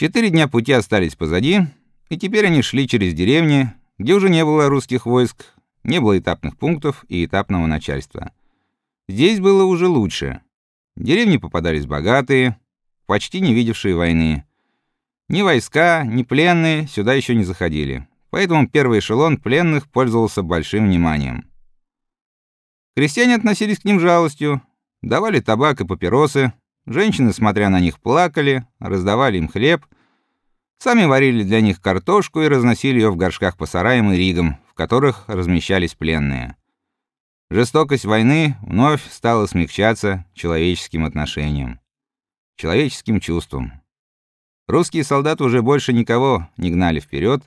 Четыре дня пути остались позади, и теперь они шли через деревни, где уже не было русских войск, не было этапных пунктов и этапного начальства. Здесь было уже лучше. Деревни попадались богатые, почти не видевшие войны. Ни войска, ни пленные сюда еще не заходили. Поэтому первый эшелон пленных пользовался большим вниманием. Крестьяне относились к ним жалостью, давали табак и папиросы, женщины, смотря на них, плакали, раздавали им хлеб, сами варили для них картошку и разносили ее в горшках по сараям и ригам, в которых размещались пленные. Жестокость войны вновь стала смягчаться человеческим отношением, человеческим чувством. Русские солдаты уже больше никого не гнали вперед,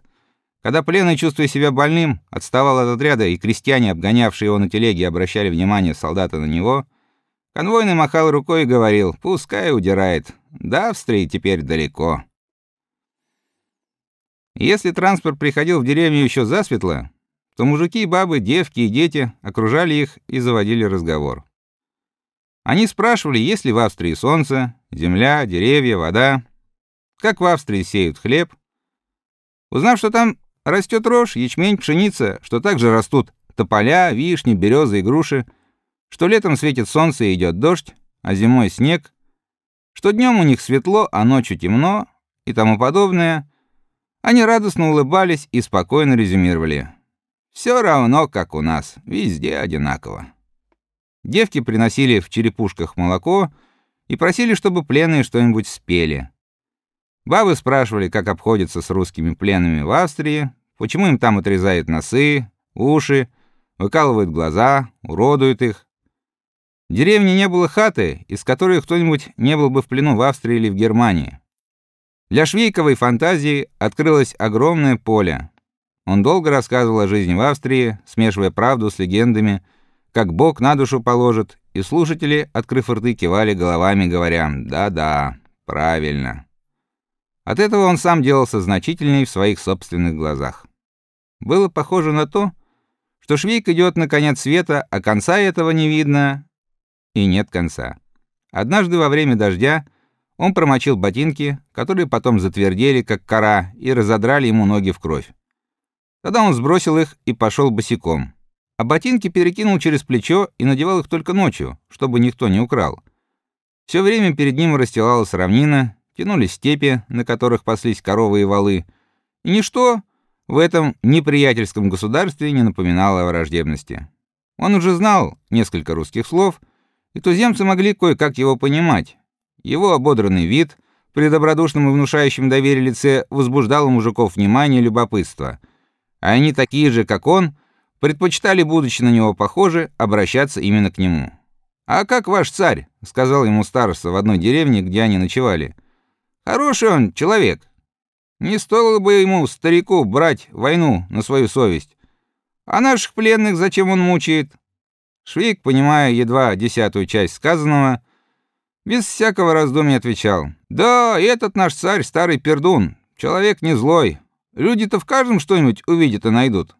когда пленный, чувствуя себя больным, отставал от отряда, и крестьяне, обгонявшие его на телеге, обращали внимание солдата на него, конвойный махал рукой и говорил: "Пускай удирает. До Австрии теперь далеко". Если транспорт приходил в деревню еще засветло, то мужики, бабы, девки и дети окружали их и заводили разговор. Они спрашивали, есть ли в Австрии солнце, земля, деревья, вода, как в Австрии сеют хлеб. Узнав, что там растет рожь, ячмень, пшеница, что также растут тополя, вишни, березы и груши, что летом светит солнце и идет дождь, а зимой снег, что днем у них светло, а ночью темно и тому подобное, они радостно улыбались и спокойно резюмировали: все равно, как у нас, везде одинаково. Девки приносили в черепушках молоко и просили, чтобы пленные что-нибудь спели. Бабы спрашивали, как обходятся с русскими пленными в Австрии, почему им там отрезают носы, уши, выкалывают глаза, уродуют их. В деревне не было хаты, из которой кто-нибудь не был бы в плену в Австрии или в Германии. Для швейковой фантазии открылось огромное поле. Он долго рассказывал о жизни в Австрии, смешивая правду с легендами, как Бог на душу положит, и слушатели, открыв рты, кивали головами, говоря: "Да-да, правильно". От этого он сам делался значительней в своих собственных глазах. Было похоже на то, что Швейк идет на конец света, а конца этого не видно, и нет конца. Однажды во время дождя он промочил ботинки, которые потом затвердели как кора и разодрали ему ноги в кровь. Тогда он сбросил их и пошел босиком. А ботинки перекинул через плечо и надевал их только ночью, чтобы никто не украл. Все время перед ним расстилалась равнина, тянулись степи, на которых паслись коровы и волы, и ничто в этом неприятельском государстве не напоминало о враждебности. Он уже знал несколько русских слов, и туземцы могли кое-как его понимать. Его ободранный вид при добродушном и внушающем доверие лице возбуждал у мужиков внимание и любопытство — а они такие же, как он, предпочитали, будучи на него похожи, обращаться именно к нему. А как ваш царь, сказал ему староста в одной деревне, где они ночевали. Хороший он человек. Не стоило бы ему старику брать войну на свою совесть. А наших пленных зачем он мучает? Швейк, понимая едва десятую часть сказанного, без всякого раздумья отвечал: "Да, этот наш царь старый пердун, человек не злой, Люди-то в каждом что-нибудь увидят и найдут.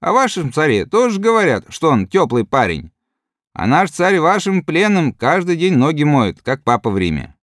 А вашем царе тоже говорят, что он теплый парень. А наш царь вашим пленным каждый день ноги моет, как папа в Риме.